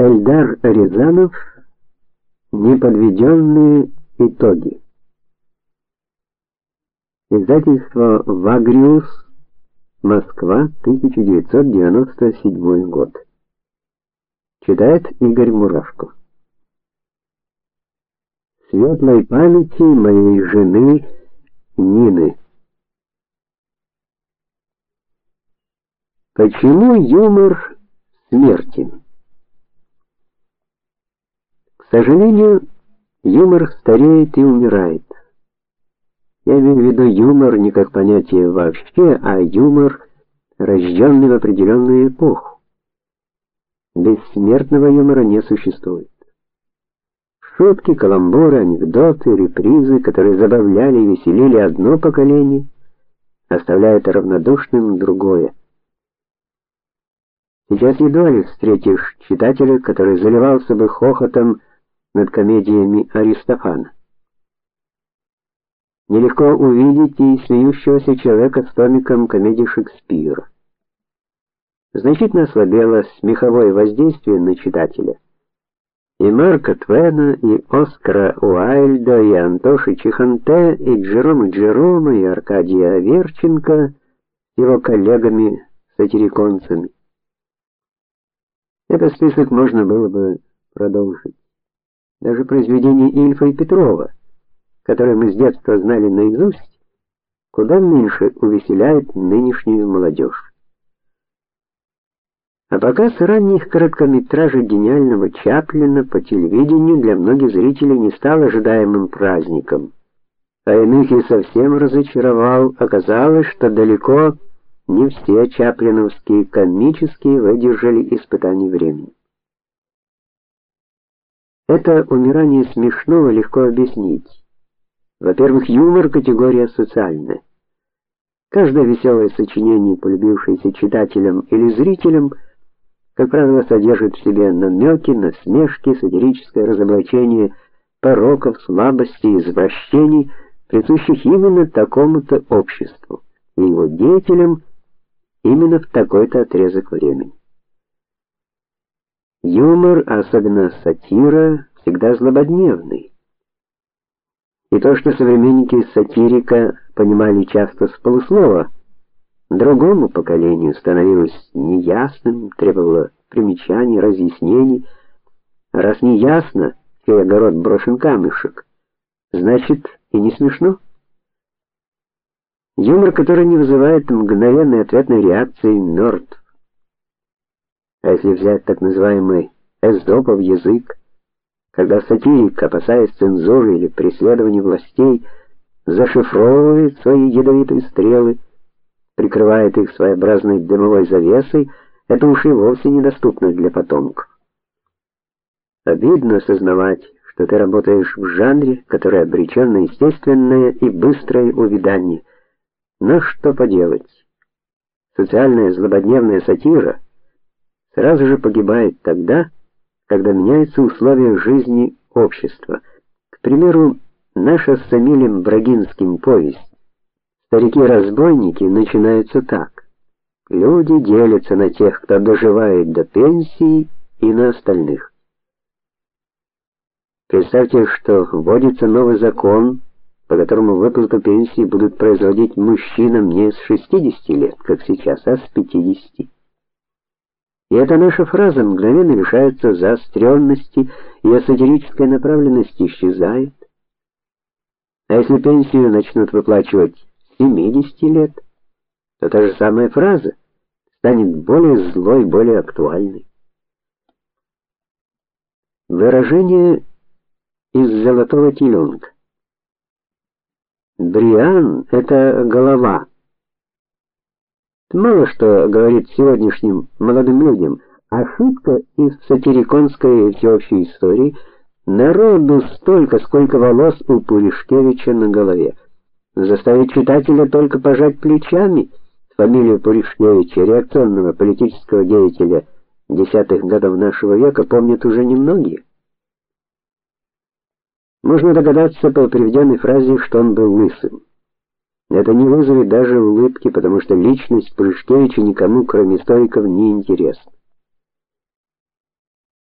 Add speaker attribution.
Speaker 1: Эльдар Рязанов Неподведенные итоги. Издательство Вагриус, Москва, 1997 год. Читает Игорь Мурашко. Светлой памяти моей жены Нины. Почему юмор смертен? К сожалению, юмор стареет и умирает. Я имею в виду юмор не как понятие вообще, а юмор, рожденный в определенную эпоху. Бессмертного юмора не существует. Шутки, каламбуры, анекдоты, репризы, которые забавляли и веселили одно поколение, оставляют равнодушным другое. Сейчас едва ли встретишь читателя, который заливался бы хохотом над комедиями Аристофана. Нелегко увидеть и смеющегося человека с томиком комедий Шекспира. Значительно ослабело смеховое воздействие на читателя. И Марка Твена, и Оскара Уайльда, и Антоши Чиханте, и Джерома Джерома, и Аркадия Аверченко с его коллегами-сатириконцами. Этот список можно было бы продолжить. Даже произведения Ильфа и Петрова, которые мы с детства знали наизусть, куда меньше увеселяют нынешнюю молодежь. А показ ранних короткометражек гениального Чаплина по телевидению для многих зрителей не стал ожидаемым праздником, а иных и совсем разочаровал. Оказалось, что далеко не все чаплиновские комические выдержали испытаний времени. Это умирание смешного легко объяснить. Во-первых, юмор категория социальная. Каждое веселое сочинение, полюбившееся читателям или зрителям, как правило, содержит в себе намеки, насмешки, сатирическое разоблачение пороков, слабостей, извращений, присущих именно такому-то обществу и его деятелям именно в такой-то отрезок времени. Юмор, особенно сатира, всегда злободневный. И то, что современники сатирика понимали часто с полуслова, другому поколению становилось неясным, требовало примечаний, разъяснений. Раз не ясно, чей огород брошен камешек, значит, и не смешно. Юмор, который не вызывает мгновенной ответной реакции, мертв. А если взять так называемый эзопов язык, когда сатирик, опасаясь цензуры или преследования властей, зашифровывает свои ядовитые стрелы, прикрывает их своеобразной дымовой завесой, это уж и вовсе недоступно для потомков. Обидно осознавать, что ты работаешь в жанре, который обречен на естественное и быстрое увядание. Но что поделать? Социальная злободневная сатира сразу же погибает тогда, когда меняются условия жизни общества. К примеру, наша с Самилем Брагинским повесть Старики-разбойники начинается так: люди делятся на тех, кто доживает до пенсии, и на остальных. Представьте, что вводится новый закон, по которому выплату пенсии будут производить мужчинам не с 60 лет, как сейчас, а с 50. И эта наша фраза мгновенно лишается заостренности, ее сатирическая направленность исчезает. А если пенсию начнут выплачивать с 70 лет, то та же самая фраза станет более злой, более актуальной. Выражение из золотого теленка. Бриан это голова. Мало что говорит сегодняшним молодым людям. Ошибка из сатириконской всеобщей истории народу столько, сколько волос у Пуришкевича на голове. Заставить читателя только пожать плечами. Фамилию Пуришкевича, реакционного политического деятеля десятых годов нашего века, помнят уже немногие. Можно догадаться по приведенной фразе, что он был лысым. Это не вызовет даже улыбки, потому что личность Пышкевича никому, кроме историков, не интересна.